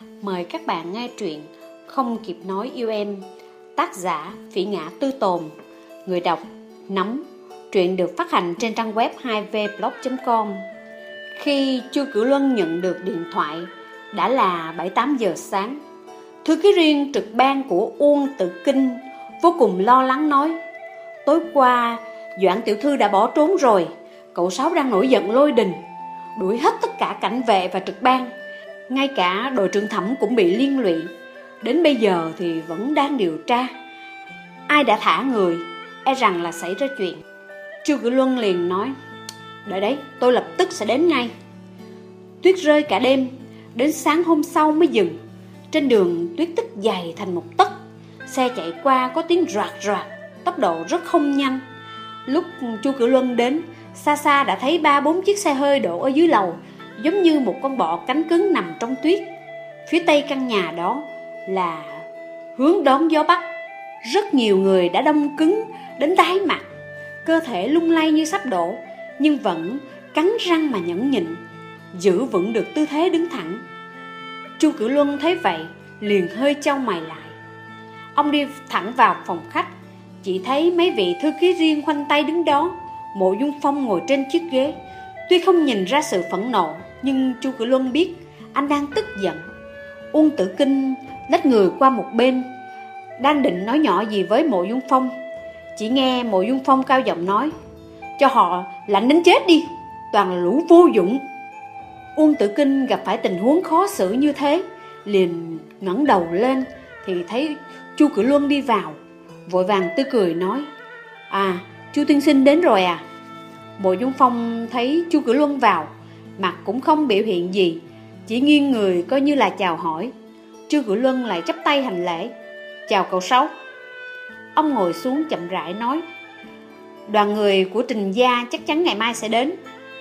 Mời các bạn nghe truyện Không kịp nói yêu em, Tác giả Phỉ Ngã Tư Tồn. Người đọc nắm Truyện được phát hành trên trang web 2vblog.com Khi Chu Cửu Luân nhận được điện thoại, Đã là 7-8 giờ sáng. Thư ký riêng trực ban của Uông Tự Kinh Vô cùng lo lắng nói, Tối qua, Doãn tiểu thư đã bỏ trốn rồi, Cậu Sáu đang nổi giận lôi đình, Đuổi hết tất cả cảnh vệ và trực ban. Ngay cả đội trưởng thẩm cũng bị liên lụy. Đến bây giờ thì vẫn đang điều tra. Ai đã thả người E rằng là xảy ra chuyện. Chu Cử Luân liền nói, Đợi đấy, tôi lập tức sẽ đến ngay. Tuyết rơi cả đêm, Đến sáng hôm sau mới dừng. Trên đường, tuyết tích dày thành một tấc. Xe chạy qua có tiếng roạt roạt Tốc độ rất không nhanh. Lúc Chu Cửu Luân đến, Xa xa đã thấy ba bốn chiếc xe hơi đổ ở dưới lầu. Giống như một con bọ cánh cứng nằm trong tuyết. Phía tây căn nhà đó là hướng đón gió bắc. Rất nhiều người đã đông cứng đến tái mặt. Cơ thể lung lay như sắp đổ, Nhưng vẫn cắn răng mà nhẫn nhịn, Giữ vững được tư thế đứng thẳng. Chu Cửu Luân thấy vậy, Liền hơi trao mày lại. Ông đi thẳng vào phòng khách, Chỉ thấy mấy vị thư ký riêng khoanh tay đứng đó, Mộ Dung Phong ngồi trên chiếc ghế. Tuy không nhìn ra sự phẫn nộ nhưng Chu Cử Luân biết Anh đang tức giận. Uông Tử Kinh lách người qua một bên, Đang định nói nhỏ gì với Mộ Dung Phong. Chỉ nghe Mộ Dung Phong cao giọng nói, Cho họ lạnh đến chết đi, Toàn là lũ vô dụng. Uông Tử Kinh gặp phải tình huống khó xử như thế, Liền ngẩng đầu lên Thì thấy Chu Cử Luân đi vào, Vội vàng tươi cười nói À Chu tiên sinh đến rồi à? Mộ Dung Phong thấy Chu Cử Luân vào Mặt cũng không biểu hiện gì, Chỉ nghiêng người coi như là chào hỏi. Chu Cửu Luân lại chắp tay hành lễ. Chào cậu Sáu. Ông ngồi xuống chậm rãi nói, Đoàn người của Trình Gia chắc chắn ngày mai sẽ đến.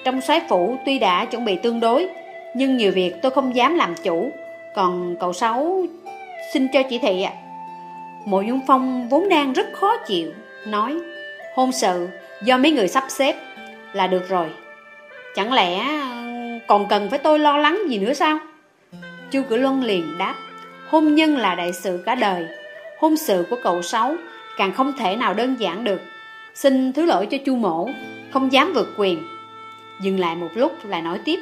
Trong soái phủ tuy đã chuẩn bị tương đối, Nhưng nhiều việc tôi không dám làm chủ. Còn cậu Sáu xin cho chỉ thị ạ. Mộ Dung Phong vốn đang rất khó chịu, Nói, Hôn sự do mấy người sắp xếp là được rồi. Chẳng lẽ còn cần phải tôi lo lắng gì nữa sao? Chu Cử Luân liền đáp Hôn nhân là đại sự cả đời. Hôn sự của cậu Sáu Càng không thể nào đơn giản được. Xin thứ lỗi cho Chu Mổ Không dám vượt quyền. Dừng lại một lúc lại nói tiếp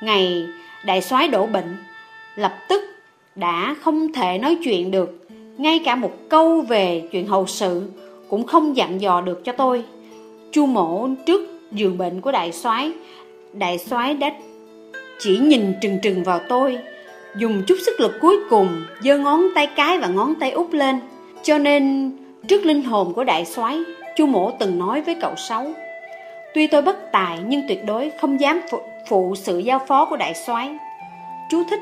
Ngày đại soái đổ bệnh Lập tức đã không thể nói chuyện được. Ngay cả một câu về chuyện hậu sự cũng không dặn dò được cho tôi. Chu mổ trước giường bệnh của đại soái, đại soái đã chỉ nhìn trừng trừng vào tôi, dùng chút sức lực cuối cùng giơ ngón tay cái và ngón tay út lên. Cho nên trước linh hồn của đại soái, Chu mổ từng nói với cậu sáu, tuy tôi bất tài nhưng tuyệt đối không dám phụ, phụ sự giao phó của đại soái. Chú thích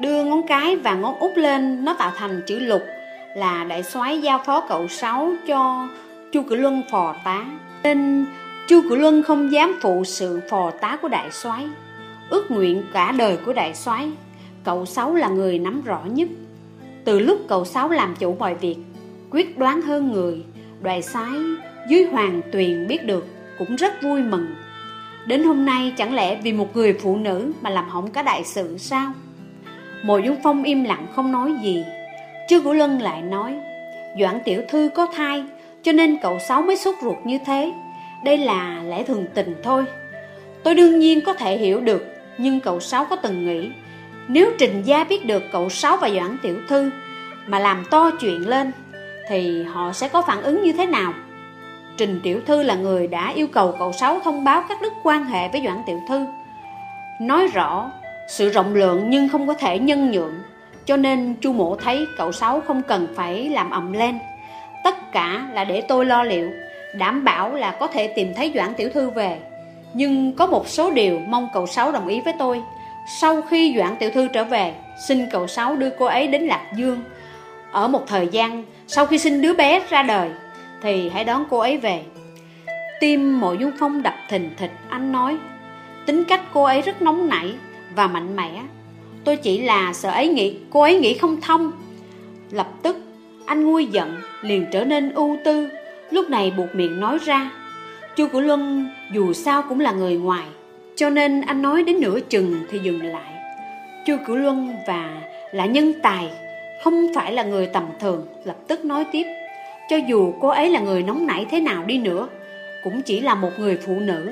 đưa ngón cái và ngón út lên, nó tạo thành chữ lục là đại soái giao phó cậu sáu cho Chu Cử Luân phò tá nên Chu Cử Luân không dám phụ sự phò tá của đại soái, ước nguyện cả đời của đại soái. Cậu sáu là người nắm rõ nhất. Từ lúc cậu sáu làm chủ mọi việc, quyết đoán hơn người, đại soái dưới hoàng tuyền biết được cũng rất vui mừng. Đến hôm nay chẳng lẽ vì một người phụ nữ mà làm hỏng cả đại sự sao? Mộ dung phong im lặng không nói gì. Trương Cửu Lân lại nói, Doãn tiểu thư có thai, Cho nên cậu Sáu mới sốt ruột như thế. Đây là lẽ thường tình thôi. Tôi đương nhiên có thể hiểu được, Nhưng cậu Sáu có từng nghĩ, Nếu Trình Gia biết được cậu Sáu và Doãn tiểu thư Mà làm to chuyện lên, Thì họ sẽ có phản ứng như thế nào? Trình tiểu thư là người đã yêu cầu cậu Sáu thông báo các đức quan hệ với Doãn tiểu thư. Nói rõ, sự rộng lượng nhưng không có thể nhân nhượng, cho nên chu mộ thấy cậu Sáu không cần phải làm ầm lên. Tất cả là để tôi lo liệu. Đảm bảo là có thể tìm thấy Doãn Tiểu Thư về. Nhưng có một số điều mong cậu Sáu đồng ý với tôi. Sau khi Doãn Tiểu Thư trở về, Xin cậu Sáu đưa cô ấy đến Lạc Dương. Ở một thời gian, Sau khi sinh đứa bé ra đời, Thì hãy đón cô ấy về. Tim mộ dung phong đập thình thịch, Anh nói, Tính cách cô ấy rất nóng nảy Và mạnh mẽ. Tôi chỉ là sợ ấy nghĩ, Cô ấy nghĩ không thông. Lập tức, anh nguôi giận, Liền trở nên ưu tư. Lúc này buộc miệng nói ra Chu Cửu Luân dù sao cũng là người ngoài, Cho nên anh nói đến nửa chừng thì dừng lại. Chu Cửu Luân và là nhân tài, Không phải là người tầm thường, Lập tức nói tiếp, Cho dù cô ấy là người nóng nảy thế nào đi nữa, Cũng chỉ là một người phụ nữ,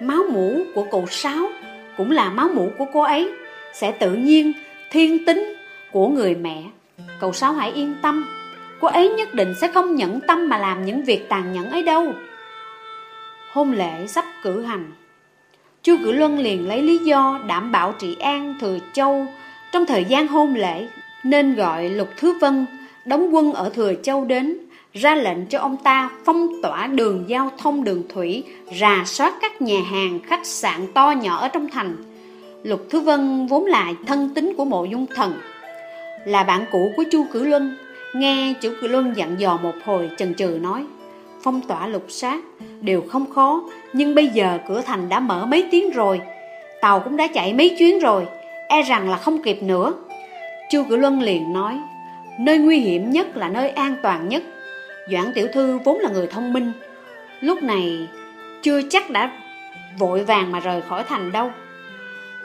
Máu mũ của cậu Sáu Cũng là máu mũ của cô ấy, Sẽ tự nhiên, thiên tính của người mẹ. Cậu Sáu hãy yên tâm. Cô ấy nhất định sẽ không nhẫn tâm mà làm những việc tàn nhẫn ấy đâu. Hôn lễ sắp cử hành. Chu Cử Luân liền lấy lý do đảm bảo trị an Thừa Châu. Trong thời gian hôn lễ Nên gọi Lục Thứ Vân đóng quân ở Thừa Châu đến Ra lệnh cho ông ta phong tỏa đường giao thông đường thủy Rà soát các nhà hàng, khách sạn to nhỏ ở trong thành. Lục Thứ Vân vốn là thân tính của mộ dung thần Là bạn cũ của Chu Cử Luân. Nghe chủ cử luân dặn dò một hồi, chần chừ nói, Phong tỏa lục sát, đều không khó, Nhưng bây giờ cửa thành đã mở mấy tiếng rồi, Tàu cũng đã chạy mấy chuyến rồi E rằng là không kịp nữa. Chu Cử Luân liền nói, Nơi nguy hiểm nhất là nơi an toàn nhất. Doãn Tiểu Thư vốn là người thông minh, Lúc này chưa chắc đã vội vàng mà rời khỏi thành đâu.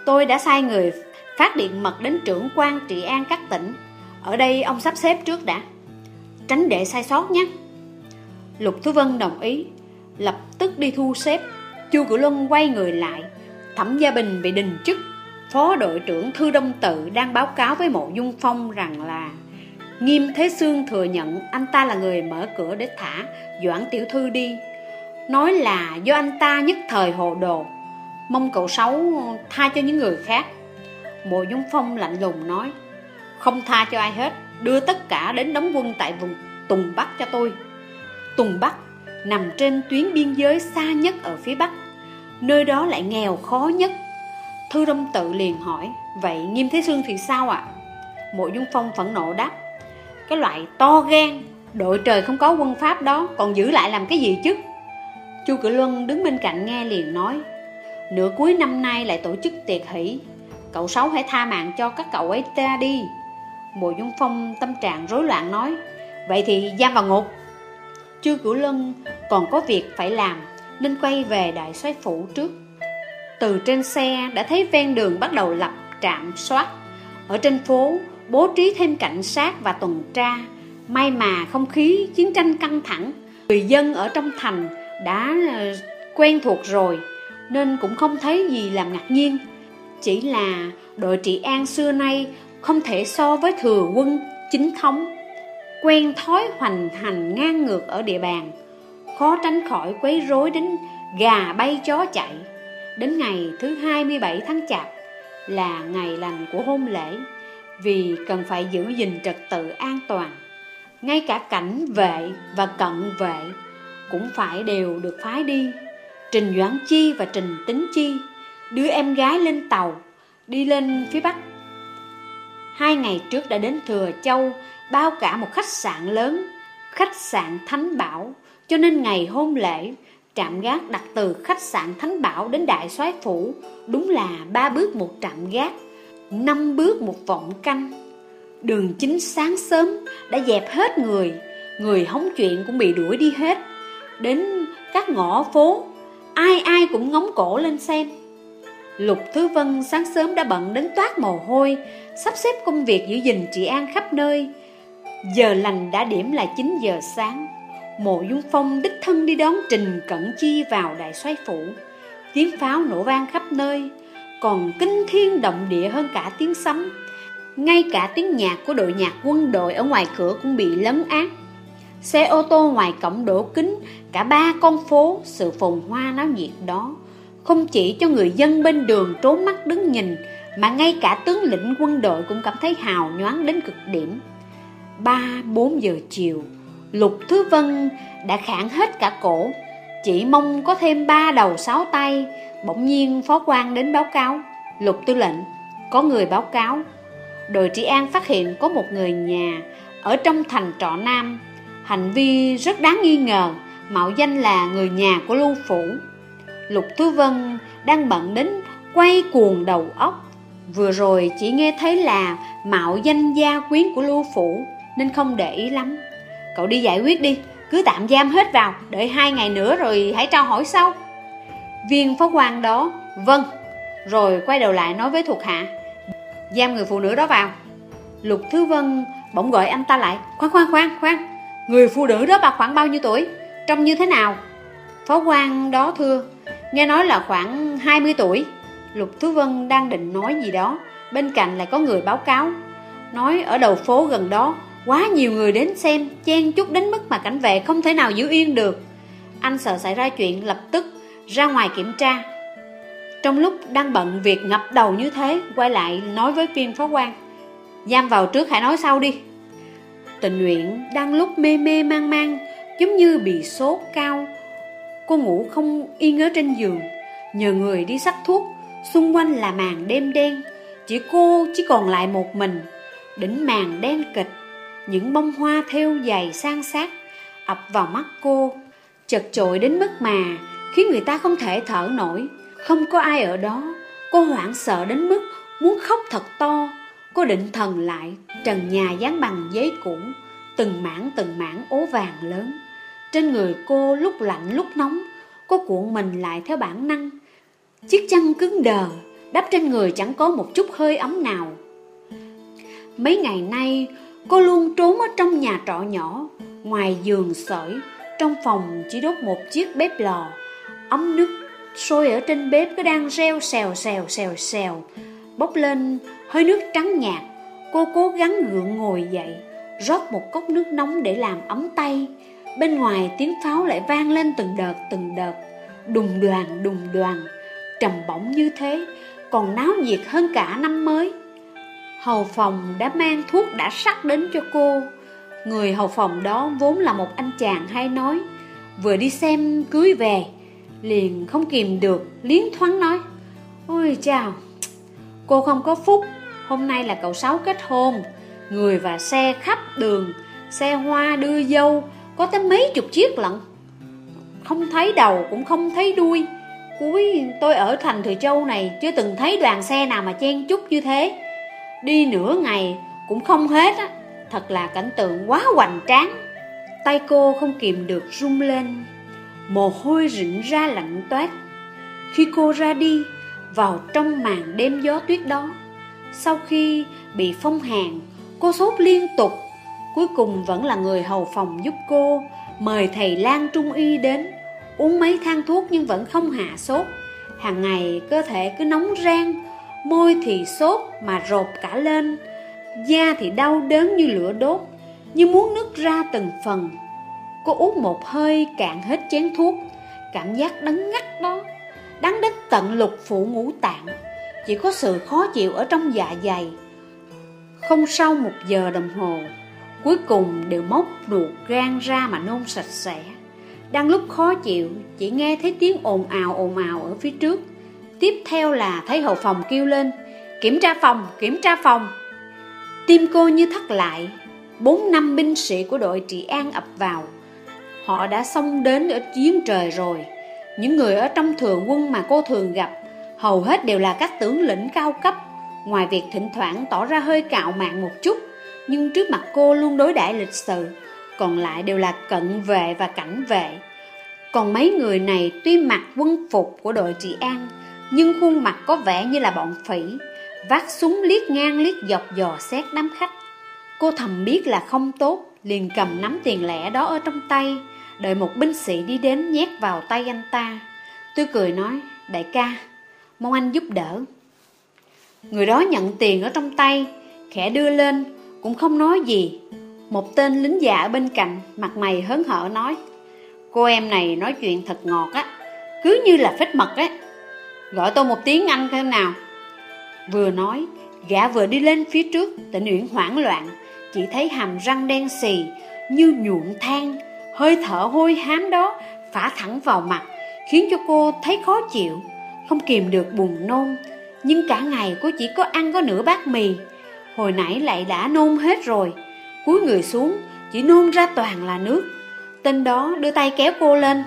Tôi đã sai người phát điện mật đến trưởng quan trị an các tỉnh ở đây ông sắp xếp trước đã. Tránh để sai sót nhé. Lục Thứ Vân đồng ý, Lập tức đi thu xếp. Chu Cửu Luân quay người lại, Thẩm Gia Bình bị đình chức. Phó đội trưởng Thư Đông Tự đang báo cáo với Mộ Dung Phong rằng là Nghiêm Thế Sương thừa nhận anh ta là người mở cửa để thả Doãn Tiểu Thư đi. Nói là do anh ta nhất thời hồ đồ, Mong cậu Sáu tha cho những người khác. Mộ Dung Phong lạnh lùng nói không tha cho ai hết, Đưa tất cả đến đóng quân tại vùng Tùng Bắc cho tôi Tùng Bắc nằm trên tuyến biên giới xa nhất ở phía Bắc, Nơi đó lại nghèo khó nhất Thư Đông Tự liền hỏi, Vậy Nghiêm Thế Sương thì sao ạ? À? Mộ Dung Phong phẫn nộ đáp, Cái loại to gan, Đội trời không có quân pháp đó, Còn giữ lại làm cái gì chứ Chu Cử Luân đứng bên cạnh nghe liền nói, Nửa cuối năm nay lại tổ chức tiệc hỷ, Cậu Sáu hãy tha mạng cho các cậu ấy ta đi Mộ Dung Phong tâm trạng rối loạn nói, Vậy thì giam vào ngục. Chư Cửu Lân còn có việc phải làm, Nên quay về đại soái phủ trước. Từ trên xe đã thấy ven đường bắt đầu lập trạm soát. Ở trên phố, bố trí thêm cảnh sát và tuần tra. May mà không khí chiến tranh căng thẳng, Người dân ở trong thành đã ờ, quen thuộc rồi, Nên cũng không thấy gì làm ngạc nhiên. Chỉ là đội trị an xưa nay không thể so với thừa quân, chính thống. Quen thói hoành hành ngang ngược ở địa bàn, khó tránh khỏi quấy rối đến gà bay chó chạy. Đến ngày thứ 27 tháng chạp là ngày lành của hôn lễ, vì cần phải giữ gìn trật tự an toàn. Ngay cả cảnh vệ và cận vệ cũng phải đều được phái đi. Trình doãn chi và trình tính chi đưa em gái lên tàu, đi lên phía bắc. Hai ngày trước đã đến Thừa Châu, Bao cả một khách sạn lớn, Khách sạn Thánh Bảo. Cho nên ngày hôn lễ, Trạm gác đặt từ khách sạn Thánh Bảo đến Đại soái Phủ, Đúng là ba bước một trạm gác, Năm bước một vọng canh. Đường chính sáng sớm, Đã dẹp hết người Người hóng chuyện cũng bị đuổi đi hết. Đến các ngõ phố, Ai ai cũng ngóng cổ lên xem. Lục Thứ Vân sáng sớm đã bận đến toát mồ hôi, Sắp xếp công việc giữ gìn trị an khắp nơi. Giờ lành đã điểm là 9 giờ sáng. Mộ Dung Phong đích thân đi đón Trình Cẩn Chi vào đại soái phủ. Tiếng pháo nổ vang khắp nơi, Còn kinh thiên động địa hơn cả tiếng sấm. Ngay cả tiếng nhạc của đội nhạc quân đội ở ngoài cửa cũng bị lấn át. Xe ô tô ngoài cổng đổ kính, Cả ba con phố, sự phồn hoa náo nhiệt đó không chỉ cho người dân bên đường trốn mắt đứng nhìn Mà ngay cả tướng lĩnh quân đội cũng cảm thấy hào nhoáng đến cực điểm. Ba, bốn giờ chiều Lục Thứ Vân đã khản hết cả cổ Chỉ mong có thêm ba đầu sáu tay. Bỗng nhiên phó quan đến báo cáo Lục tư lệnh Có người báo cáo Đội trị an phát hiện có một người nhà Ở trong thành trọ Nam. Hành vi rất đáng nghi ngờ Mạo danh là người nhà của Lưu Phủ. Lục Thư Vân đang bận đến quay cuồng đầu óc. Vừa rồi chỉ nghe thấy là mạo danh gia quyến của Lưu Phủ, Nên không để ý lắm. Cậu đi giải quyết đi, Cứ tạm giam hết vào, Đợi hai ngày nữa rồi hãy trao hỏi sau. Viên phó quan đó Vâng. Rồi quay đầu lại nói với thuộc hạ, Giam người phụ nữ đó vào. Lục Thứ Vân bỗng gọi anh ta lại, Khoan khoan khoan khoan, Người phụ nữ đó bà khoảng bao nhiêu tuổi? Trông như thế nào? Phó quan đó thưa Nghe nói là khoảng 20 tuổi. Lục Thứ Vân đang định nói gì đó. Bên cạnh lại có người báo cáo. Nói ở đầu phố gần đó, Quá nhiều người đến xem, Chen chút đến mức mà cảnh vệ không thể nào giữ yên được. Anh sợ xảy ra chuyện lập tức, Ra ngoài kiểm tra. Trong lúc đang bận việc ngập đầu như thế, Quay lại nói với viên phó quan. Giam vào trước hãy nói sau đi. Tình nguyện đang lúc mê mê mang mang Giống như bị sốt cao Cô ngủ không yên ở trên giường. Nhờ người đi sắc thuốc, Xung quanh là màn đêm đen. Chỉ cô chỉ còn lại một mình. Đỉnh màn đen kịch, Những bông hoa theo dày sang sát, ập vào mắt cô. Chật chội đến mức mà Khiến người ta không thể thở nổi. Không có ai ở đó. Cô hoảng sợ đến mức muốn khóc thật to. Cô định thần lại, Trần nhà dán bằng giấy cũ, Từng mảng từng mảng ố vàng lớn. Trên người cô lúc lạnh lúc nóng, Cô cuộn mình lại theo bản năng. Chiếc chăn cứng đờ, Đắp trên người chẳng có một chút hơi ấm nào. Mấy ngày nay, Cô luôn trốn ở trong nhà trọ nhỏ, Ngoài giường sởi, Trong phòng chỉ đốt một chiếc bếp lò. Ấm nước sôi ở trên bếp cứ đang reo xèo xèo xèo xèo. Bốc lên hơi nước trắng nhạt, Cô cố gắng gượng ngồi dậy, Rót một cốc nước nóng để làm ấm tay. Bên ngoài tiếng pháo lại vang lên từng đợt từng đợt. Đùng đoàn đùng đoàn. Trầm bổng như thế, Còn náo nhiệt hơn cả năm mới. Hầu phòng đã mang thuốc đã sắc đến cho cô. Người hầu phòng đó vốn là một anh chàng hay nói, Vừa đi xem cưới về, Liền không kìm được, Liến thoáng nói, Ôi chào, Cô không có phúc, Hôm nay là cậu Sáu kết hôn, Người và xe khắp đường, Xe hoa đưa dâu có tới mấy chục chiếc lận. Không thấy đầu, cũng không thấy đuôi. Cuối, tôi ở thành Thừa Châu này, Chưa từng thấy đoàn xe nào mà chen chúc như thế. Đi nửa ngày, cũng không hết á. Thật là cảnh tượng quá hoành tráng. Tay cô không kìm được rung lên. Mồ hôi rịn ra lạnh toát. Khi cô ra đi, Vào trong màn đêm gió tuyết đó, Sau khi bị phong hàn, Cô sốt liên tục. Cuối cùng vẫn là người hầu phòng giúp cô, Mời thầy Lan Trung Y đến, Uống mấy thang thuốc nhưng vẫn không hạ sốt. Hàng ngày cơ thể cứ nóng rang, Môi thì sốt mà rột cả lên, Da thì đau đớn như lửa đốt, Như muốn nứt ra từng phần. Cô uống một hơi cạn hết chén thuốc, Cảm giác đắng ngắt đó, Đắng đến tận lục phủ ngũ tạng. Chỉ có sự khó chịu ở trong dạ dày. Không sau một giờ đồng hồ Cuối cùng đều móc ruột gan ra mà nôn sạch sẽ. Đang lúc khó chịu Chỉ nghe thấy tiếng ồn ào ồn ào ở phía trước. Tiếp theo là thấy hậu phòng kêu lên Kiểm tra phòng, kiểm tra phòng. Tim cô như thắt lại. Bốn năm binh sĩ của đội trị an ập vào. Họ đã xông đến ở chiến trời rồi. Những người ở trong thừa quân mà cô thường gặp Hầu hết đều là các tướng lĩnh cao cấp. Ngoài việc thỉnh thoảng tỏ ra hơi cạo mạng một chút nhưng trước mặt cô luôn đối đãi lịch sự, Còn lại đều là cận vệ và cảnh vệ. Còn mấy người này tuy mặc quân phục của đội trị an, Nhưng khuôn mặt có vẻ như là bọn phỉ, Vác súng liếc ngang liếc dọc dò xét đám khách. Cô thầm biết là không tốt, Liền cầm nắm tiền lẻ đó ở trong tay, Đợi một binh sĩ đi đến nhét vào tay anh ta. Tôi cười nói, Đại ca, Mong anh giúp đỡ. Người đó nhận tiền ở trong tay, Khẽ đưa lên cũng không nói gì. Một tên lính già ở bên cạnh Mặt mày hớn hở nói, Cô em này nói chuyện thật ngọt á, Cứ như là phết mật á Gọi tôi một tiếng anh thế nào. Vừa nói, Gã vừa đi lên phía trước, Tỉnh Uyển hoảng loạn, Chỉ thấy hàm răng đen xì Như nhuộm than, Hơi thở hôi hám đó phả thẳng vào mặt, Khiến cho cô thấy khó chịu, Không kìm được buồn nôn. Nhưng cả ngày cô chỉ có ăn có nửa bát mì Hồi nãy lại đã nôn hết rồi. Cúi người xuống Chỉ nôn ra toàn là nước. Tên đó đưa tay kéo cô lên.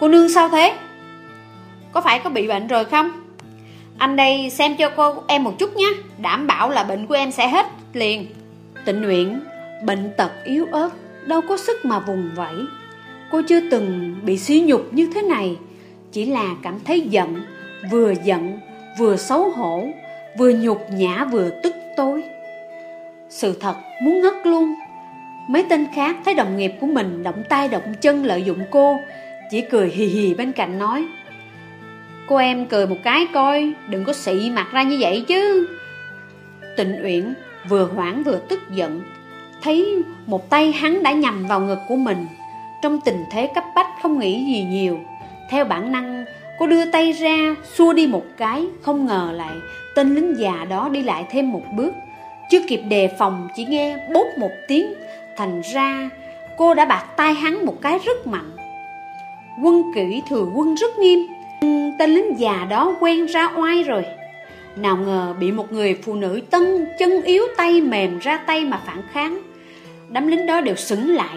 Cô nương sao thế? Có phải có bị bệnh rồi không? Anh đây xem cho cô em một chút nhé. Đảm bảo là bệnh của em sẽ hết liền. Tịnh nguyện Bệnh tật yếu ớt đâu có sức mà vùng vẫy. Cô chưa từng bị suy nhục như thế này, chỉ là cảm thấy giận, vừa giận, vừa xấu hổ, Vừa nhục nhã vừa tức tối. Sự thật muốn ngất luôn. Mấy tên khác thấy đồng nghiệp của mình động tay động chân lợi dụng cô, Chỉ cười hì hì bên cạnh nói, Cô em cười một cái coi, Đừng có xị mặt ra như vậy chứ. Tịnh Uyển vừa hoảng vừa tức giận, Thấy một tay hắn đã nhằm vào ngực của mình. Trong tình thế cấp bách không nghĩ gì nhiều, Theo bản năng, Cô đưa tay ra, xua đi một cái, Không ngờ lại Tên lính già đó đi lại thêm một bước. Chưa kịp đề phòng, chỉ nghe bốp một tiếng, Thành ra cô đã bạc tay hắn một cái rất mạnh. Quân kỹ thừa quân rất nghiêm Tên lính già đó quen ra oai rồi. Nào ngờ bị một người phụ nữ tân chân yếu tay mềm ra tay mà phản kháng. Đám lính đó đều sững lại.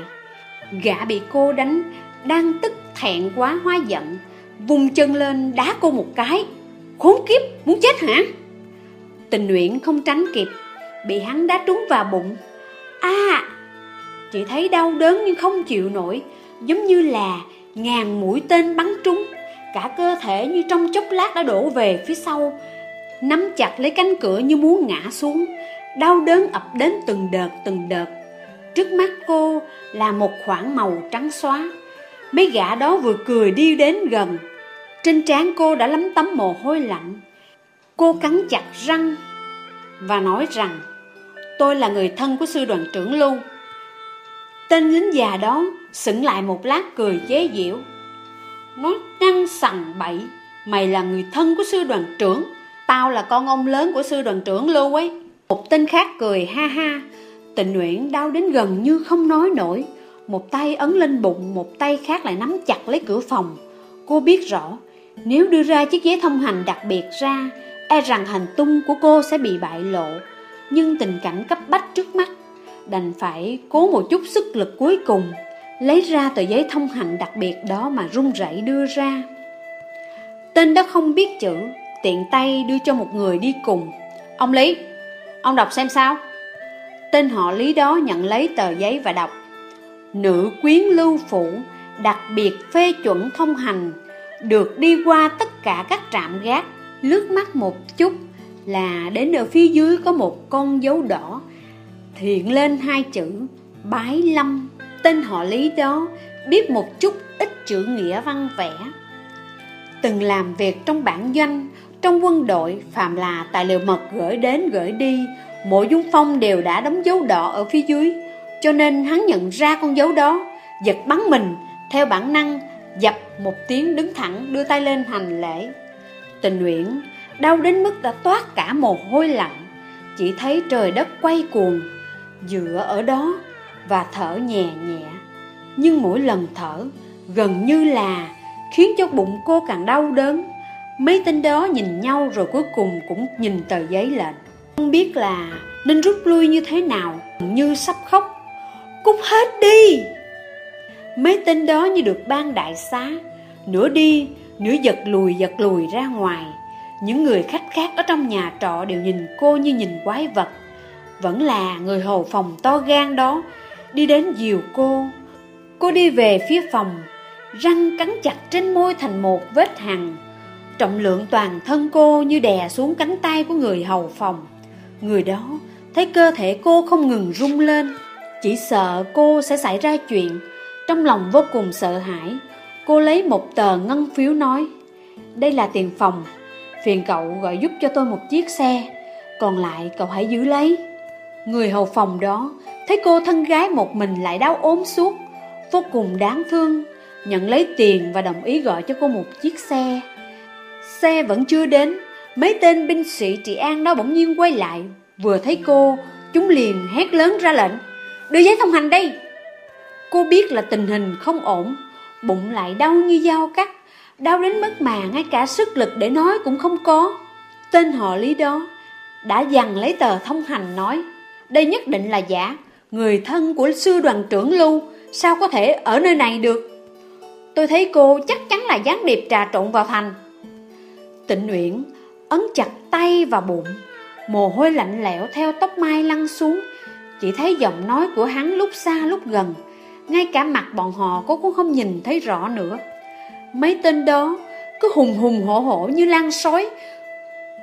Gã bị cô đánh, Đang tức thẹn quá hoa giận, Vùng chân lên đá cô một cái. Khốn kiếp, muốn chết hả? Tình nguyện không tránh kịp Bị hắn đá trúng vào bụng. À Chị thấy đau đớn nhưng không chịu nổi, Giống như là ngàn mũi tên bắn trúng. Cả cơ thể như trong chốc lát đã đổ về phía sau, Nắm chặt lấy cánh cửa như muốn ngã xuống. Đau đớn ập đến từng đợt từng đợt. Trước mắt cô là một khoảng màu trắng xóa. Mấy gã đó vừa cười đi đến gần. Trên trán cô đã lấm tấm mồ hôi lạnh. Cô cắn chặt răng Và nói rằng Tôi là người thân của sư đoàn trưởng Lưu Tên lính già đó sững lại một lát cười chế giễu. Nói năng sằng bậy, Mày là người thân của sư đoàn trưởng, Tao là con ông lớn của sư đoàn trưởng Lưu ấy. Một tên khác cười ha ha, Tình nguyện đau đến gần như không nói nổi. Một tay ấn lên bụng, Một tay khác lại nắm chặt lấy cửa phòng. Cô biết rõ, Nếu đưa ra chiếc giấy thông hành đặc biệt ra E rằng hành tung của cô sẽ bị bại lộ. Nhưng tình cảnh cấp bách trước mắt, Đành phải cố một chút sức lực cuối cùng, Lấy ra tờ giấy thông hành đặc biệt đó mà run rẩy đưa ra. Tên đó không biết chữ, Tiện tay đưa cho một người đi cùng. Ông Lý, Ông đọc xem sao? Tên họ Lý đó nhận lấy tờ giấy và đọc. Nữ quyến lưu phủ, Đặc biệt phê chuẩn thông hành, Được đi qua tất cả các trạm gác, Lướt mắt một chút. Là đến ở phía dưới có một con dấu đỏ Hiện lên hai chữ Bái Lâm. Tên họ Lý đó biết một chút ít chữ nghĩa văn vẽ. Từng làm việc trong bản doanh, Trong quân đội Phạm là tài liệu mật gửi đến, gửi đi, Mỗi dung phong đều đã đóng dấu đỏ ở phía dưới. Cho nên hắn nhận ra con dấu đó, Giật bắn mình, Theo bản năng Dập một tiếng đứng thẳng đưa tay lên hành lễ. Tình nguyện Đau đến mức đã toát cả mồ hôi lạnh. Chỉ thấy trời đất quay cuồng Dựa ở đó Và thở nhẹ nhẹ. Nhưng mỗi lần thở Gần như là Khiến cho bụng cô càng đau đớn. Mấy tên đó nhìn nhau rồi cuối cùng cũng nhìn tờ giấy lệnh Không biết là nên rút lui như thế nào Như sắp khóc. Cút hết đi! Mấy tên đó như được ban đại xá. Nửa đi, nửa giật lùi giật lùi ra ngoài. Những người khách khác ở trong nhà trọ đều nhìn cô như nhìn quái vật. Vẫn là người hầu phòng to gan đó. Đi đến dìu cô. Cô đi về phía phòng, Răng cắn chặt trên môi thành một vết hằn. Trọng lượng toàn thân cô như đè xuống cánh tay của người hầu phòng. Người đó thấy cơ thể cô không ngừng rung lên. Chỉ sợ cô sẽ xảy ra chuyện. Trong lòng vô cùng sợ hãi, Cô lấy một tờ ngân phiếu nói, Đây là tiền phòng. Phiền cậu gọi giúp cho tôi một chiếc xe, Còn lại cậu hãy giữ lấy. Người hầu phòng đó Thấy cô thân gái một mình lại đau ốm suốt, Vô cùng đáng thương, Nhận lấy tiền và đồng ý gọi cho cô một chiếc xe. Xe vẫn chưa đến, Mấy tên binh sĩ trị an đó bỗng nhiên quay lại, Vừa thấy cô, Chúng liền hét lớn ra lệnh, Đưa giấy thông hành đây! Cô biết là tình hình không ổn, Bụng lại đau như dao cắt. Đau đến mức mà ngay cả sức lực để nói cũng không có. Tên họ lý đó Đã dằn lấy tờ thông hành nói, Đây nhất định là giả. Người thân của sư đoàn trưởng Lưu Sao có thể ở nơi này được? Tôi thấy cô chắc chắn là gián điệp trà trộn vào thành. Tịnh Uyển ấn chặt tay vào bụng, Mồ hôi lạnh lẽo theo tóc mai lăn xuống. Chỉ thấy giọng nói của hắn lúc xa lúc gần, Ngay cả mặt bọn họ cô cũng không nhìn thấy rõ nữa. Mấy tên đó cứ hùng hùng hổ hổ như lan sói.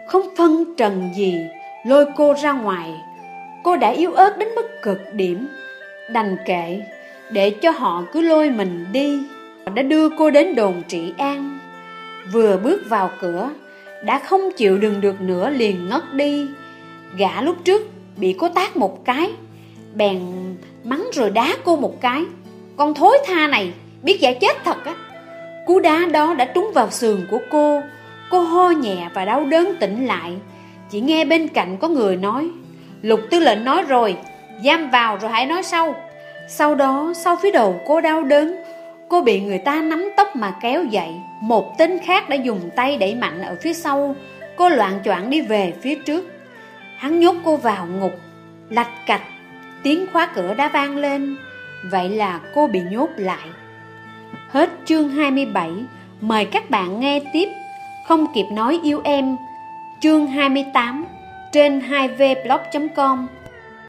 Không phân trần gì, Lôi cô ra ngoài. Cô đã yếu ớt đến mức cực điểm. Đành kệ, Để cho họ cứ lôi mình đi. Họ Đã đưa cô đến đồn trị an. Vừa bước vào cửa, Đã không chịu đựng được nữa liền ngất đi. Gã lúc trước bị cô tát một cái, Bèn mắng rồi đá cô một cái. Con thối tha này, Biết giải chết thật á. Cú đá đó đã trúng vào sườn của cô. Cô ho nhẹ và đau đớn tỉnh lại. Chỉ nghe bên cạnh có người nói, Lục tư lệnh nói rồi, Giam vào rồi hãy nói sau. Sau đó, sau phía đầu cô đau đớn, Cô bị người ta nắm tóc mà kéo dậy. Một tên khác đã dùng tay đẩy mạnh ở phía sau. Cô loạn choạng đi về phía trước. Hắn nhốt cô vào ngục, Lạch cạch, Tiếng khóa cửa đã vang lên. Vậy là cô bị nhốt lại. Hết chương 27 Mời các bạn nghe tiếp. Không kịp nói yêu em. Chương 28 Trên 2vblog.com